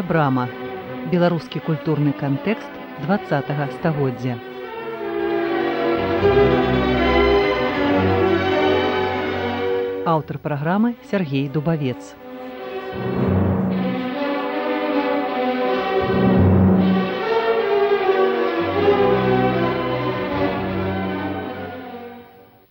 вострая брама беларускі культурны кантэкст два стагоддзя. Аўтар праграмы Сергей дубавец.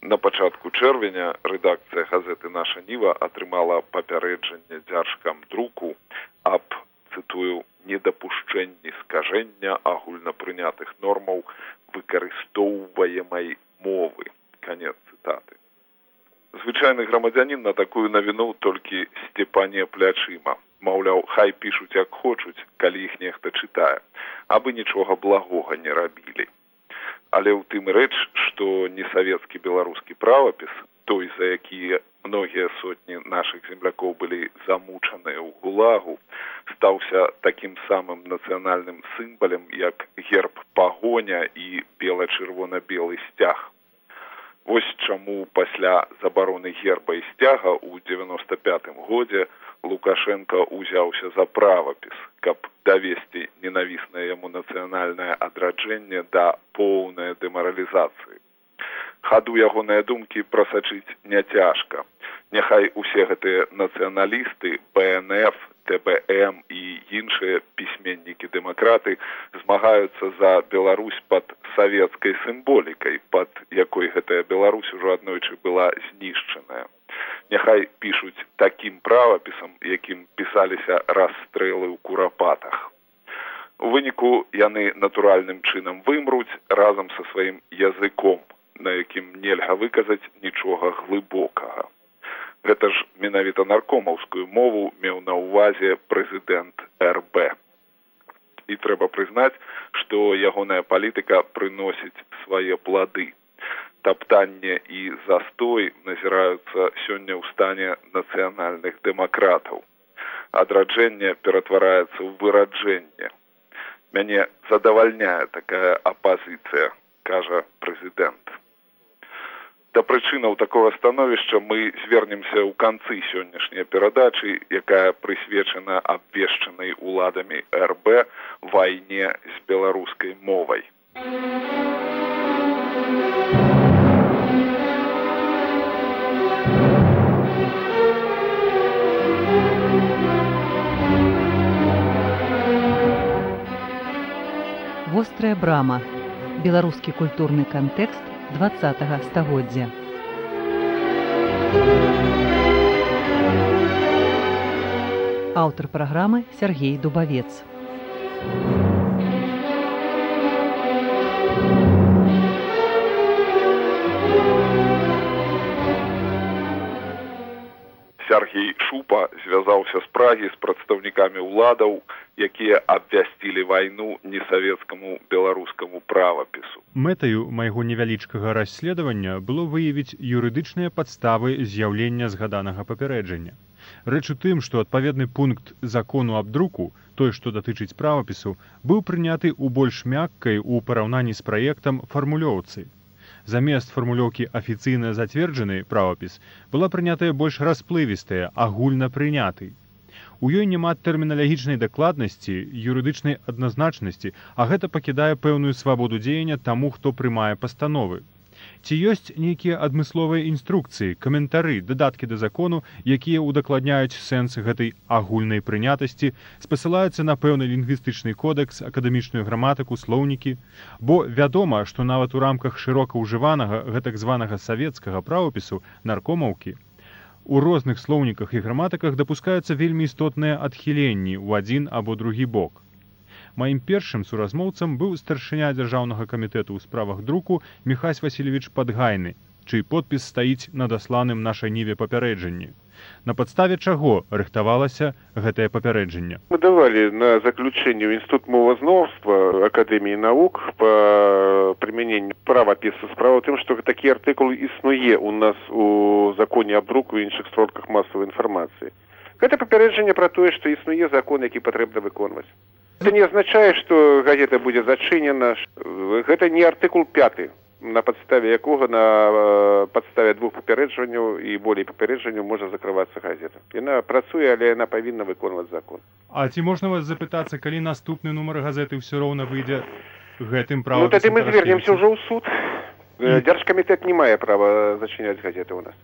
На пачатку чэрвеня рэдакцыя газеты наша ніва атрымала папярэджанне дзяржкам друку аб цытую недапушчэнні скажэння агульнапрынятых нормаў выкарыстоўваемай мовы. Канец цытаты. Звычайны грамадзянін на такую навіну толькі сцепане плячыма. Маўляў хай пішуць як хочуць калі іх нехта чытае абы нічога благога не рабілі. Але ў тым рэч што несавецкі беларускі правапіс той за якія многія сотні наших землякоў былі замучаныя ў гулагу стаўся такім самым нацыянальным сімбалем як герб пагоня і бела-чырвона-белы сцяг. Вось чаму пасля забароны герба і сцяга ў девяносто пятым годзе лукашенко узяўся за правапіс каб давесці ненавіснае яму нацыянальнае адраджэнне да поўнай дэмаралізацыі хаду ягоныя думкі прасачыць няцяжка няхай усе гэтыя нацыяналісты пнф тбм і іншыя пісьменнікі дэмакраты змагаюцца за беларусь пад савецкай сімволікай пад якой гэтая беларусь ужо аднойчы была знішчаная. Няхай пішуць такім правапісам якім пісаліся расстрэлы ў курапатах. У выніку яны натуральным чынам вымруць разам са сваім языком на якім нельга выказаць нічога глыбокага. Гэта ж менавіта наркомаўскую мову меў на ўвазе прэзідэнт рб і трэба прызнаць што ягоная палітыка прыносіць свае плады. Таптанне і застой назіраюцца сёння ў стане нацыянальных дэмакратаў. Адраджэнне ператвараецца ў выраджэнне. Мяне задавальняе такая апазіцыя кажа прэзідэнт да прычынаў такого становішча мы звернемся ў канцы сённяшняй перадачы якая прысвечана абвешчанай уладамі рб вайне з беларускай мовай. Вострая брама. Беларускі культурны кантэкст два стагоддзя. Аўтар праграмы Сергей Дубавец. Сергій Шупа звязаўся з прагі з прадстаўнікамі ўладаў, якія абвясцілі вайну несавецкаму беларускаму правапісу. Мэтаю майго невялічкага расследавання было выявіць юрыдычныя падставы з'яўлення згаданага папярэджання. Рэч у тым, што адпаведны пункт закону аб друку, той, што датычыць правапісу, быў прыняты ў больш мяккай у параўнанні з праектам фармулёўцы замест фармулёўкі афіцыйна зацверджаны правапіс была прынятая больш расплывістая агульна прыняты у ёй няма тэрміналагічнай дакладнасці юрыдычнай адназначнасці а гэта пакідае пэўную свабоду дзеяння таму хто прымае пастановы. Ці ёсць нейкія адмысловыя інструкцыі каментары дадаткі да закону якія ўдакладняюць сэнс гэтай агульнай прынятасці спасылаюцца на пэўны лінгвістычны кодэкс акадэмічную граматыку слоўнікі? Бо вядома што нават у рамках шырока ўжыванага гэтак званага савецкага правапісу наркомаўкі у розных слоўніках і граматыках дапускаюцца вельмі істотныя адхіленні ў адзін або другі бок. Маім першым суразмоўцам быў старшыня дзяржаўнага камітэту ў справах друку михась васильевич падгайны чый подпіс стаіць на дасланым нашай ніве папярэджанні на падставе чаго рыхтавалася гэтае папярэджанне? Мы давалі на заключэнне ў інстытут мовазноўства акадэміі навук по прымяненню правапісу справа тым што такі артыкул існуе у нас у законе аб друку іншых сродках масавай інфармацыі. Гэта папярэджанне пра тое што існуе закон які патрэбна выконваць. Это не означае что газета будзе зачынена. Гэта не артыкул пяты на падставе якога на э, падставе двух папярэджванняў і болей папярэджванняў можа закрывацца газета. Яна працуе але яна павінна выконваць закон. А ці можна вас запытацца калі наступны нумар газеты ўсё роўна выйдзе гэтым ну правам тады мы звернемся ўжо ў суд. І- дзяржкамітэт не мае права зачыняць газеты ў нас.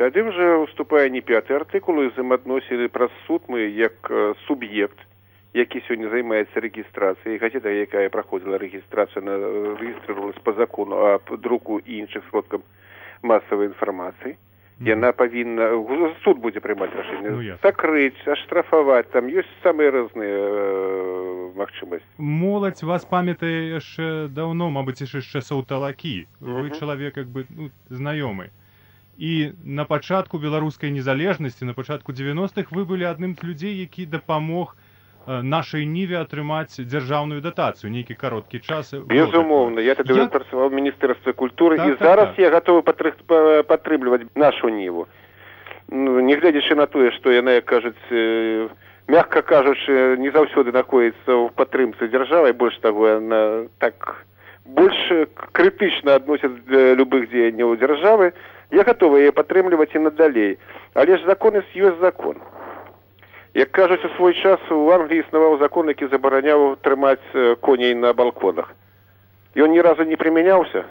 Тады вже уступае не пяты артыкул і взаемаадносіны праз суд мы як э, суб'ект які сёння займаецца рэгістрацыяй газета якая праходзіла рэгістрацыю на рэгістрировалась по закону аб друку і іншых сродкам масавай інфармацыі яна павінна суд будзе прымаць Ну, рашэнне ясна. закрыць аштрафаваць там ёсць самыя розныя э, магчымасці моладзь вас памятае яшчэ даўно мабыць яшчэ саўталакі вы Мгм. чалавек як бы ну, знаёмы і на пачатку беларускай незалежнасці на пачатку 90-х вы былі адным з людзей які дапамог э, нашай ніве атрымаць дзяржаўную датацыю нейкі кароткі час Безумоўна, я тады Як- працаваў у міністэрстве культуры Так, і так, зараз так. я гатовы патры- па- падтрымліваць нашу ніву. Ну, не гледзячы на тое, што яна, як кажуць, э, мякка кажучы, не заўсёды знаходіцца ў падтрымцы дзяржавы, больш таго яна так больш крытычна адносяць да любых дзеянняў дзяржавы, я гатовы яе падтрымліваць і надалей. Але ж законнасць ёсць закон. Як кажуць у свой час у Англіі існаваў закон, які забараняў трымаць коней на балконах. Ён ні разу не прымяняўся,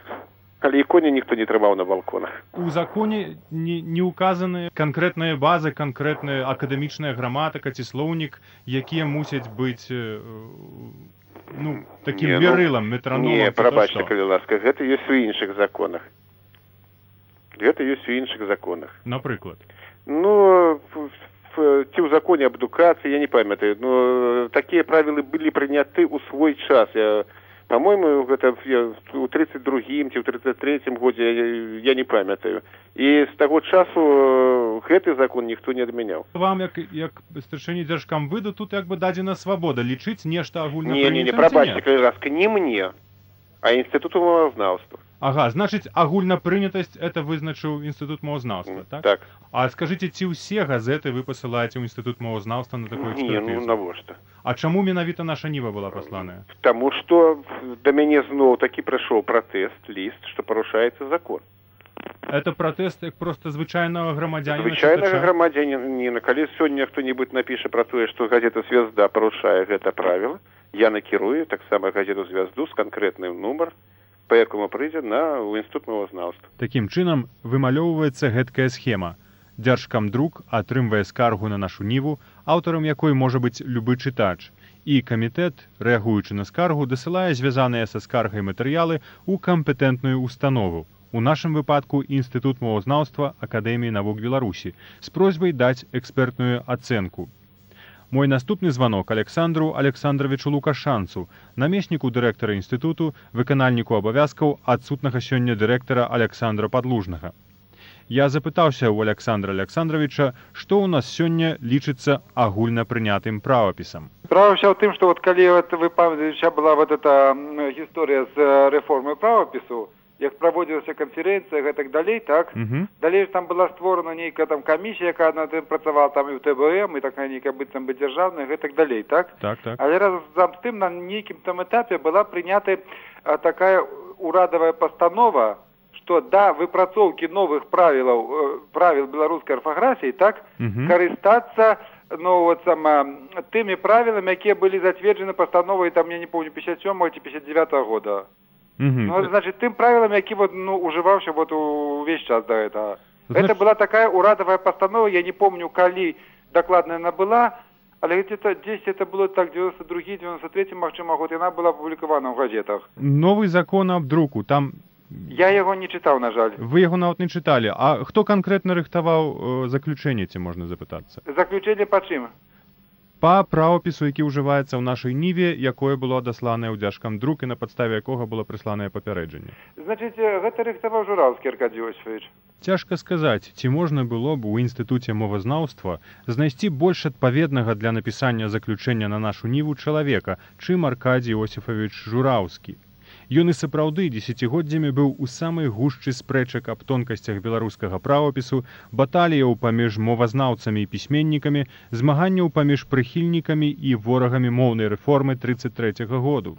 але і коні ніхто не трымаў на балконах. у законе не, не указаны канкрэтныя базы канкрэтная акадэмічная граматыка ці слоўнік якія мусяць быць ну таким Не, ну, метраномам Не, прабачце, калі ласка, гэта ёсць у іншых законах. Гэта ёсць у іншых законах. напрыклад Ну, ці ў законе аб адукацыі, я не памятаю, но такія правілы былі прыняты ў свой час. Я, по-моему, гэта у 32-м ці ў 33-м годзе, я, я не памятаю. І з таго часу э, гэты закон ніхто не адмяняў. вам як як старшыні дзяржкам выду тут як бы дадзена свабода лічыць нешта агульна Не, не, не, прабачце, калі ласка, не мне, а інстытуту мовазнаўства. Ага значыць агульнапрынятасць это вызначыў інстытут мовазнаўства так? так. а скажыце ці ўсе газеты вы пасылаеце ў інстытут мовазнаўства на такую Не, ну экспертызу навошта? а чаму менавіта наша ніва была пасланая Таму што да мяне зноў такі прыйшоў пратэст, ліст, што парушаецца закон. это пратэст як просто звычайнага грамадзяніна Звычайнага грамадзяніна, калі сёння хто-небудзь напіша пра тое, што газета звязда парушае гэта правіла, я накірую таксама газету звязду з канкрэтным нумар, па якому прыйдзе на ў інстытут мовазнаўства. Такім чынам вымалёўваецца гэткая схема. Дзяржкамдрук атрымвае скаргу на нашу ніву, аўтарам якой можа быць любы чытач. І камітэт, рэагуючы на скаргу, дасылае звязаныя са скаргай матэрыялы ў кампетэнтную установу. У нашым выпадку інстытут мовазнаўства акадэміі навук Беларусі з просьбай даць экспертную ацэнку. Мой наступны званок Александру Александровичу Лукашанцу, намесніку дырэктара інстытуту, выканальніку абавязкаў адсутнага сёння дырэктара Александра Падлужнага. Я запытаўся ў Александра Александровича, што ў нас сёння лічыцца агульна прынятым правапісам. Справа вся в тым, што вот калі вот вы памятаеце, была вот эта гісторыя з э, рэформай правапісу, як праводзілася канферэнцыя гэтак далей, так? Угу. Далей ж там была створана нейкая там камісія, якая над тым працавала там і ў ТБМ, і такая нейкая быццам бы дзяржаўная, гэтак далей, так? Так, так. Але разам з тым на нейкім там этапе была прынята э, такая урадавая пастанова, што да выпрацоўкі новых правілаў э, правіл беларускай арфаграфіі, так? Мгм. карыстацца ну вот сама тымі правіламі якія былі зацверджаны пастановай там я не помню 57 ці 59 -го года Мгм. ну значит тым правілам які вот ну ужываўся вот увесь час до этого Знач- это была такая урадавая пастанова я не помню калі дакладна яна была але где-то 10 это было так 92 93 магчыма год яна была апублікавана ў газетах Новы закон аб друку там я яго не чытаў на жаль вы яго нават не чыталі. А хто канкрэтна рыхтаваў э, заключэнне ці можна запытацца? заключэнне па чым Па правапісу, які ўжываецца ў нашай ніве, якое было адасланае ў дзяжкам друк і на падставе якога было прысланае папярэджанне. гэта рыхтаваў жураўскі аркадій Осіфович Цяжка сказаць, ці можна было б у інстытуце мовазнаўства знайсці больш адпаведнага для напісання заключэння на нашу ніву чалавека, чым Аркадій Осіфавіч Жураўскі. Ён і сапраўды дзесяцігоддзямі быў у самай гушчы спрэчак аб тонкасцях беларускага правапісу, баталіяў паміж мовазнаўцамі і пісьменнікамі, змаганняў паміж прыхільнікамі і ворагамі моўнай рэформы 33 году.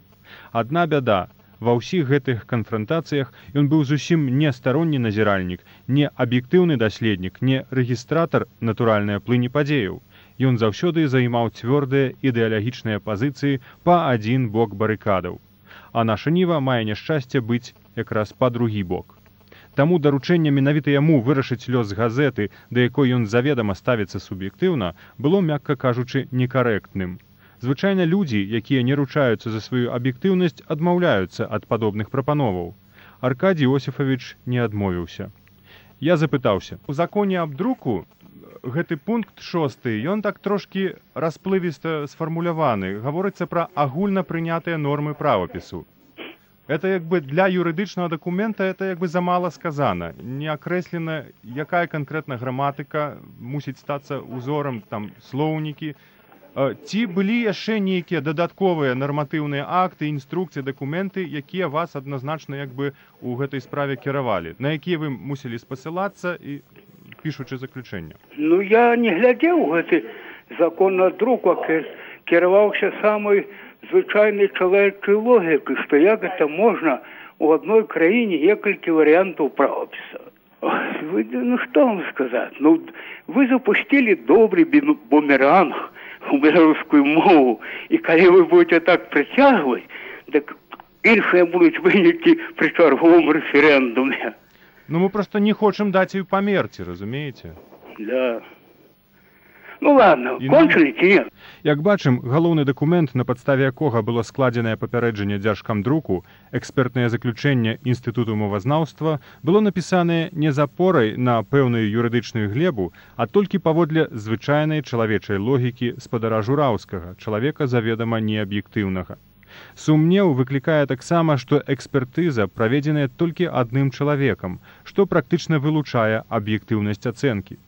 Адна бяда, Ва ўсіх гэтых канфрантацыях ён быў зусім не старонні назіральнік, не аб'ектыўны даследнік, не рэгістратар натуральнай плыні падзеяў. Ён заўсёды займаў цвёрдыя ідэалагічныя пазіцыі па адзін бок барыкадаў. А наша ніва мае няшчасце быць якраз па другі бок. Таму даручэнне менавіта яму вырашыць лёс газеты, да якой ён заведама ставіцца суб'ектыўна, было мякка кажучы некарэктным. Звычайна людзі, якія не ручаюцца за сваю аб'ектыўнасць, адмаўляюцца ад падобных прапановаў. Аркадій Осіфавіч не адмовіўся. Я запытаўся: у законе аб друку гэты пункт шосты ён так трошкі расплывіста сфармуляваны. Гаворыцца пра агульна прынятыя нормы правапісу. Это як бы для юрыдычнага дакумента это як бы замала сказана. Не акрэслена якая канкрэтна граматыка мусіць стацца узорам там слоўнікі. Ці былі яшчэ нейкія дадатковыя нарматыўныя акты інструкцыі дакументы якія вас адназначна як бы у гэтай справе кіравалі? На якія вы мусілі спасылацца і пішучы заключэнне ну я не глядзеў гэты закон на друку кіраваўся самой звычайнай чалавечай логікай што як гэта можна у адной краіне некалькі варыянтаў правапіса вы ну што вам сказаць? Ну вы запусцілі добры бумеранг у беларускую мову і калі вы будете так прыцягваць дык іншыя будуць вынікі пры чарговым рэферэндуме ну мы просто не хочам даць і памерці разумееце да. Ну ладно кончылі ці нет? Як бачым галоўны дакумент на падставе якога было складзенае папярэджанне дзяржкам друку экспертнае заключэнне інстытуту мовазнаўства было напісанае не запорай на пэўную юрыдычную глебу а толькі паводле звычайнай чалавечай логікі спадара жураўскага чалавека заведама неаб'ектыўнага сумнеў выклікае таксама што экспертыза праведзеная толькі адным чалавекам што практычна вылучае аб'ектыўнасць ацэнкі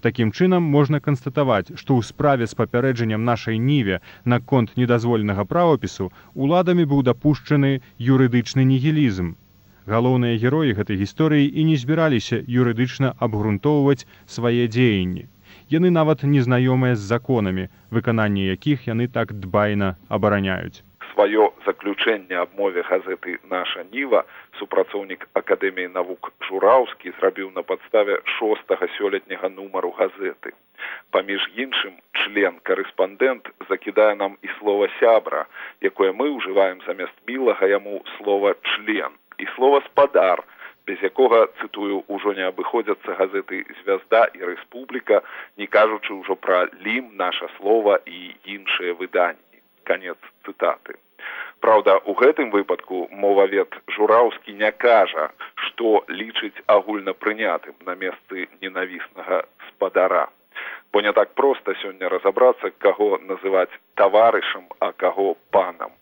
Такім чынам можна канстатаваць, што ў справе з папярэджаннем нашай ніве наконт недазволенага правапісу уладамі быў дапушчаны юрыдычны нігілізм. Галоўныя героі гэтай гісторыі і не збіраліся юрыдычна абгрунтоўваць свае дзеянні. Яны нават незнаёмыя з законамі, выкананне якіх яны так дбайна абараняюць сваё заключэнне аб мове газеты наша ніва супрацоўнік акадэміі навук жураўскі зрабіў на падставе шостага сёлетняга нумару газеты. Паміж іншым член корэспандэнт закідае нам і слова сябра якое мы ўжываем замест мілага яму слова член і слова спадар без якога цытую ўжо не абыходзяцца газеты звязда і рэспубліка не кажучы ўжо пра лім наша слова і іншыя выданні конец цытаты Праўда, у гэтым выпадку мовавед жураўскі не кажа, што лічыць агульна прынятым на месцы ненавіснага спадара. Бо не так проста сёння разабрацца, каго называць таварышам, а каго панам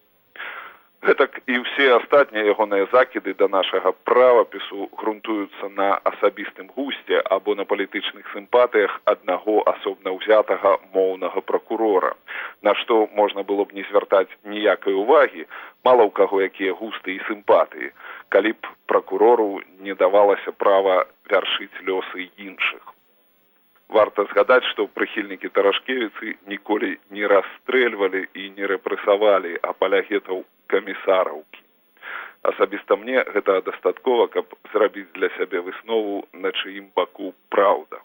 гэтак і ўсе астатнія ягоныя закіды да нашага правапісу грунтуюцца на асабістым гусце або на палітычных сімпатыях аднаго асобна ўзятага моўнага пракурора. На што можна было б не звяртаць ніякай увагі мала ў каго якія густы і сімпатыі калі б пракурору не давалася права вяршыць лёсы іншых. Варта згадаць што прыхільнікі таражкевіцы ніколі не расстрэльвалі і не рэпрэсавалі апалягетаў камісараўкі асабіста мне гэта дастаткова каб зрабіць для сябе выснову на чыім баку праўда.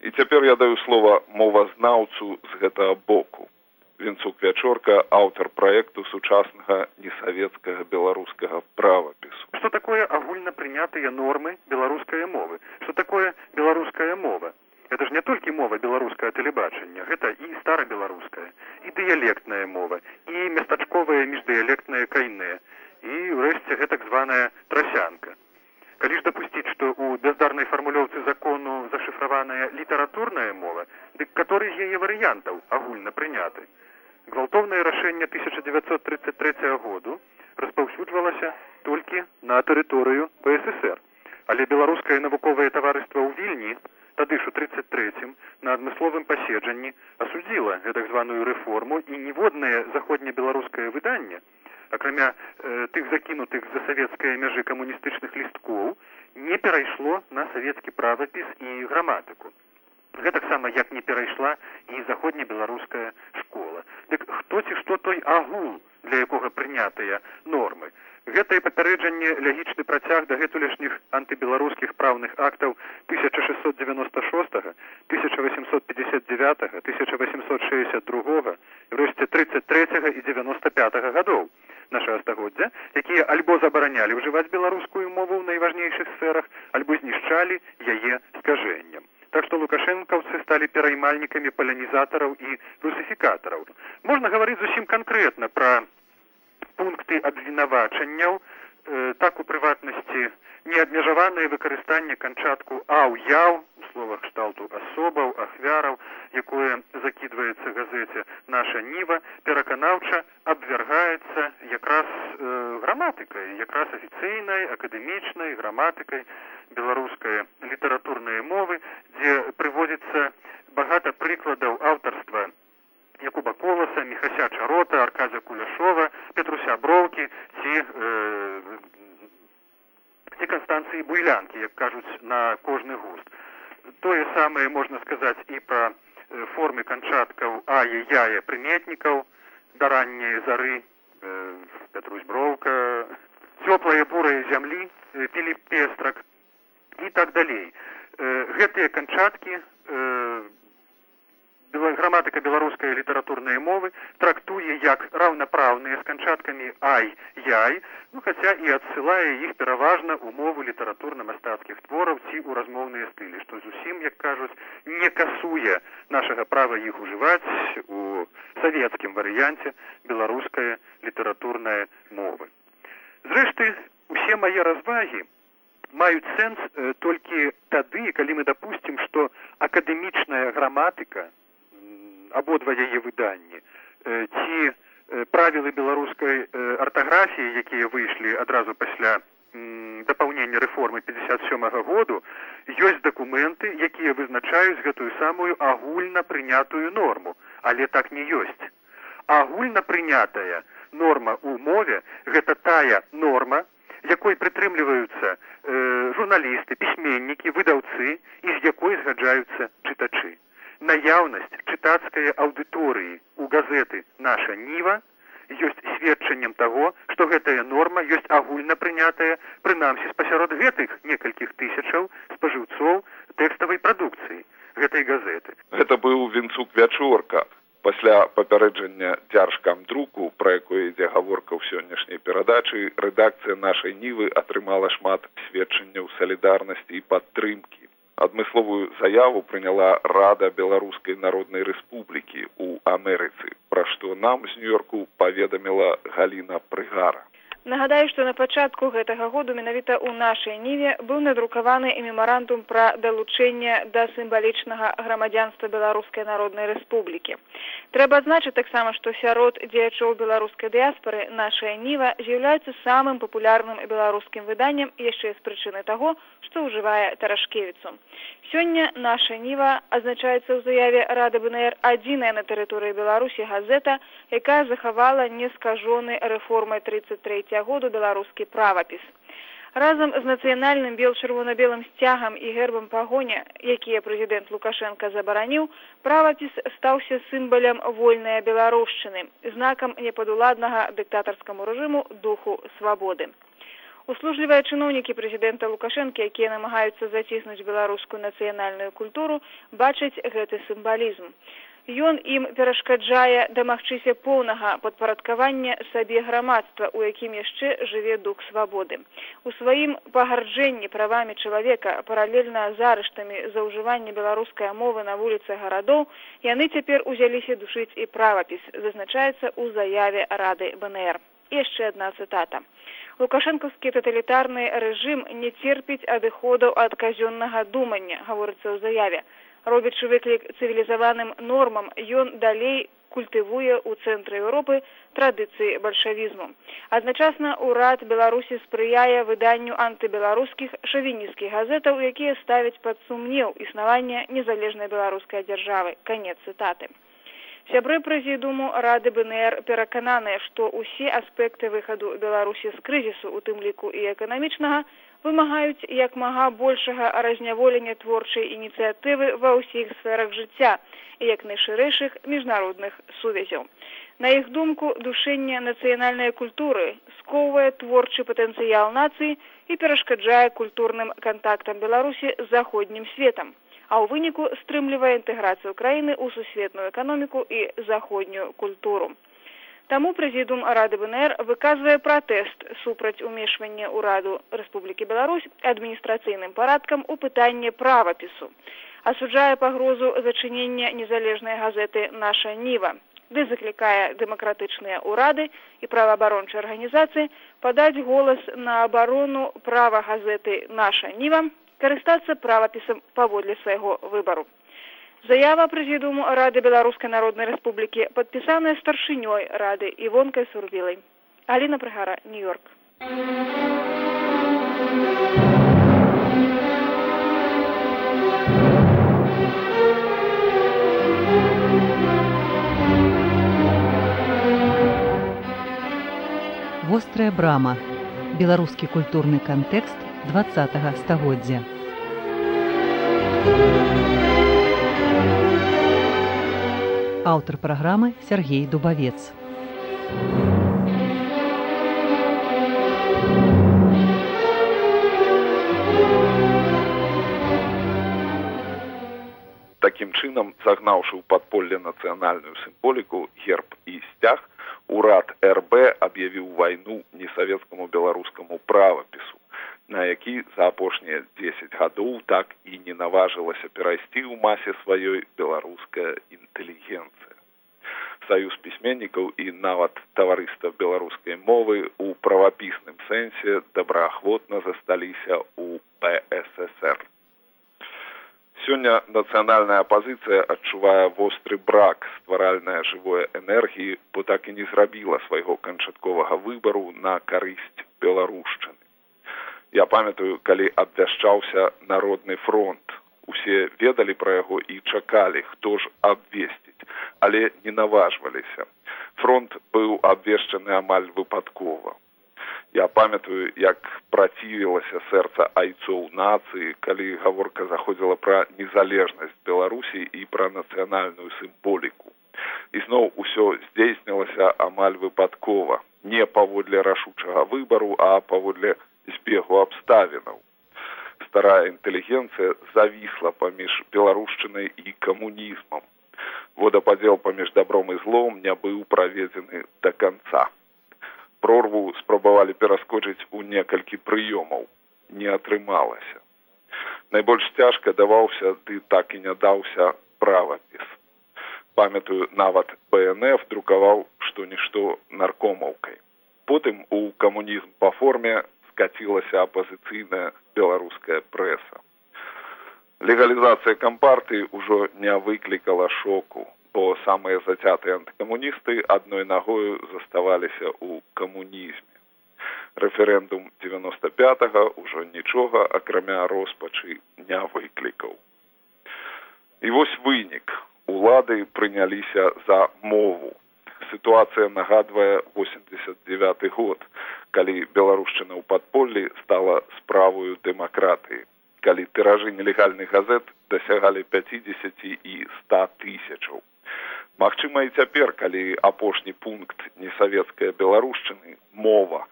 І цяпер я даю слова мовазнаўцу з гэтага боку. Вінцук вячорка аўтар праекту сучаснага несавецкага беларускага правапісу. Что такое агульна прынятыя нормы беларускай мовы? Что такое беларуская мова это ж не толькі мова беларускае тэлебачання гэта і старабеларуская і дыялектная мова і местачковая міждыялектная кайнэ і ўрэшце гэтак званая трасянка. Калі ж дапусціць што у бяздарнай фармулёўцы закону зашыфраваная літаратурная мова дык который з яе варыянтаў агульна прыняты? Гвалтоўнае рашэнне 1933 году распаўсюджвалася толькі на тэрыторыю псср але беларускае навуковае таварыства ў вільні тады ж у тридцать третьем на адмысловым паседжанні асудзіла гэтак званую рэформу і ніводнае заходнебеларускае выданне акрамя э, тых закінутых за савецкае мяжы камуністычных лісткоў не перайшло на савецкі правапіс і граматыку. Гэтаксама як не перайшла і заходнебеларуская школа. Дык хто ці што той агул для якога прынятыя нормы. Гэтае папярэджанне лягічны працяг дагэтулішніх антыбеларускіх праўных актаў 1696 1859 1862 врэшце 33 і 95 гадоў нашага стагоддзя якія альбо забаранялі ўжываць беларускую мову ў найважнейшых сферах альбо знішчалі яе скажэннем так што лукашэнкаўцы сталі пераймальнікамі палянізатараў і русіфікатараў можна гаварыць зусім канкрэтна пра пункты абвінавачанняў э, так у прыватнасці неабмежаванае выкарыстанне канчатку аў-яў у словах кшталту асобаў ахвяраў якое закідваецца газеце наша ніва пераканаўча абвяргаецца якраз э, граматыкай якраз афіцыйнай акадэмічнай граматыкай беларускай літаратурнай мовы дзе прыводзіцца багата прыкладаў аўтарства Якуба коласа мехася чарота арказя куляшова петруся броўкі ці э, ці канстанцыі буйлянкі як кажуць на кожны густ. Тое самае можна сказаць і пра формы канчаткаў ае яе прыметнікаў да ранняй зары. Э, петрусь броўка цёплая бурая зямлі э, пілі пестрак і так далей. Э, гэтыя канчаткі э, граматыка беларускай літаратурнай мовы трактуе як раўнапраўныя з канчаткамі ай яй ну хаця і адсылае іх пераважна ў мову літаратурна-мастацкіх твораў ці ў размоўныя стылі што зусім як кажуць не касуе нашага права іх ужываць у савецкім варыянце беларуская літаратурная мовы зрэшты усе мае развагі маюць сэнс э, толькі тады калі мы дапусцім што акадэмічная граматыка абодва яе выданні ці правілы беларускай артаграфіі якія выйшлі адразу пасля дапаўнення рэформы 57 -го году ёсць дакументы якія вызначаюць гэтую самую агульна прынятую норму але так не ёсць. Агульна прынятая норма ў мове гэта тая норма якой прытрымліваюцца э, журналісты пісьменнікі выдаўцы і з якой згаджаюцца чытачы. Наяўнасць чытацкай аўдыторыі ў газеты наша ніва ёсць сведчаннем таго што гэтая норма ёсць агульна прынятая прынамсі спасярод гэтых некалькіх тысячаў спажыўцоў тэкставай прадукцыі гэтай газеты. Гэта быў вінцук вячорка пасля папярэджання дзяржкам друку пра якое ідзе гаворка ў сённяшняй перадачы рэдакцыя нашай нівы атрымала шмат сведчанняў салідарнасці і падтрымкі. Адмысловую заяву прыняла рада беларускай народнай рэспублікі ў амерыцы пра што нам з нью-йорку паведаміла галіна прыгара Нагадаю, што на пачатку гэтага году менавіта ў нашай ніве быў надрукаваны і мемарандум пра далучэнне да сімвалічнага грамадзянства беларускай народнай рэспублікі. Трэба адзначыць таксама, што сярод дзеячоў беларускай дыяспары нашая ніва з'яўляецца самым папулярным беларускім выданнем яшчэ з прычыны таго, што ўжывае тарашкевіцу. Сёння наша ніва азначаецца ў заяве рады БНР адзіная на тэрыторыі беларусі газета, якая захавала нескажоны рэформай 33 году беларускі правапіс. Разам з нацыянальным бел-чырвона-белым сцягам і гербам пагоня, якія прэзідэнт Лукашенко забараніў, правапіс стаўся сімбалем вольнай беларушчыны, знакам непадуладнага дыктатарскаму рэжыму духу свабоды. Услужлівыя чыноўнікі прэзідэнта Лукашэнкі, якія намагаюцца заціснуць беларускую нацыянальную культуру, бачаць гэты сімвалізм. Ён ім перашкаджае дамагчыся поўнага падпарадкавання сабе грамадства, у якім яшчэ жыве дух свабоды. У сваім пагарджэнні правамі чалавека паралельна з арыштамі за ўжыванне беларускай мовы на вуліцы гарадоў яны цяпер узяліся душыць і правапіс, зазначаецца ў заяве рады БНР. І яшчэ адна цытата. Лукашэнкаўскі таталітарны рэжым не церпіць адыходаў ад казённага думання, гаворыцца ў заяве робячы выклік цывілізаваным нормам ён далей культывуе ў цэнтры еўропы традыцыі бальшавізму. Адначасна ўрад беларусі спрыяе выданню антыбеларускіх шавінісцкіх газетаў якія ставяць пад сумнеў існавання незалежнай беларускай дзяржавы. Канец цытаты. Сябры прэзідуму рады бнр перакананыя што ўсе аспекты выхаду беларусі з крызісу у тым ліку і эканамічнага вымагаюць як мага большага разняволення творчай ініцыятывы ва ўсіх сферах жыцця і як найшырэйшых міжнародных сувязяў На іх думку, душэнне нацыянальнай культуры скоўвае творчы патэнцыял нацыі і перашкаджае культурным кантактам Беларусі з заходнім светам, а ў выніку стрымлівае інтэграцыю краіны ў сусветную эканоміку і заходнюю культуру. Таму прэзідум рады БНР выказвае пратэст супраць умешвання ўраду Рэспублікі Беларусь адміністрацыйным парадкам у пытанне правапісу. Асуджае пагрозу зачынення незалежнай газеты наша ніва, ды заклікае дэмакратычныя ўрады і праваабарончай арганізацыі падаць голас на абарону права газеты наша ніва карыстацца правапісам паводле свайго выбару. Заява прэзідуму рады беларускай народнай рэспублікі падпісаная старшынёй рады івонкай сурвілай. Аліна прыгара нью-йорк. Вострая брама. Беларускі культурны кантэкст 20 стагоддзя. Аўтар праграмы Сергей Дубавец. Такім чынам, загнаўшы ў падполле нацыянальную сімволіку герб і сцяг, урад РБ аб'явіў вайну несавецкаму беларускаму правапісу, на які за апошнія 10 гадоў так і не наважылася перайсці ў масе сваёй беларуская інтэлігенцыя. Саюз пісьменнікаў і нават таварыства беларускай мовы ў правапісным сэнсе добраахвотна засталіся ў ПСР. Сёння нацыянальная апазіцыя адчувае востры брак стваральнай жывой энергіі, бо так і не зрабіла свайго канчатковага выбару на карысць беларушчыны. Я памятаю, калі абвяшчаўся народны фронт. Усе ведалі пра яго і чакалі, хто ж абвесціць, але не наважваліся. Фронт быў абвешчаны амаль выпадкова. Я памятаю, як працівілася сэрца айцоў нацыі, калі гаворка заходзіла пра незалежнасць Беларусі і пра нацыянальную сімволіку. Ізноў усё здзейснілася амаль выпадкова, не паводле рашучага выбару, а паводле збегу абставінаў. Старая інтэлігенцыя завісла паміж беларушчынай і камунізмам. Водападзел паміж добром і злом не быў праведзены да канца прорву спрабавалі пераскочыць у некалькі прыёмаў не атрымалася найбольш цяжка даваўся ды так і не даўся правапіс памятаю нават пнф друкаваў што нішто наркомаўкай потым у камунізм па форме скацілася апазіцыйная беларуская прэса легалізацыя кампартыі ўжо не выклікала шоку бо самыя зацятыя антыкамуністы адной нагою заставаліся ў камунізме. Рэферэндум 95 ўжо нічога акрамя роспачы не выклікаў. І вось вынік улады прыняліся за мову. Сітуацыя нагадвае 89 год, калі беларушчына ў падполлі стала справою дэмакратыі калі тыражы нелегальных газет дасягалі 50 і 100 тысячаў Магчыма і цяпер, калі апошні пункт несавецкая беларушчыны мова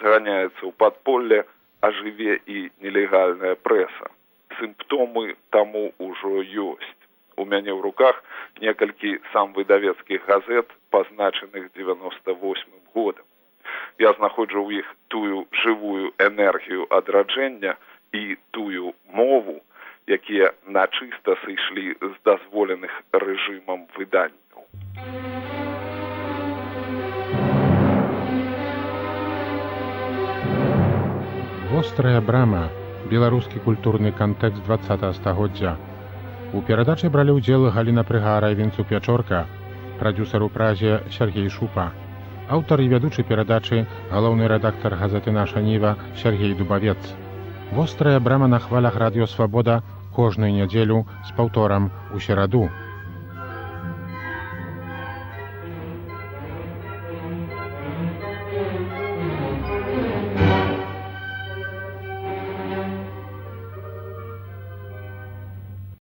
зганяецца ў падполле, ажыве і нелегальная прэса. Сімптомы таму ўжо ёсць. У мяне ў руках некалькі сам выдавецкіх газет, пазначаных 98 годам. Я знаходжу ў іх тую жывую энергію адраджэння і тую мову, якія начыста сышлі з дазволеных рэжымам выдання. Вострая брама беларускі культурны кантэкст 20 стагоддзя. У перадачы бралі ўдзел галіна прыгара вінцу пячорка, прадюсар у празе Сергей Шупа. Аўтар і вядучы перадачы галоўны рэдактар газеты наша ніва Сергей Дубавец. Вострая брама на хвалях радыёвабода кожную нядзелю з паўторам у сераду.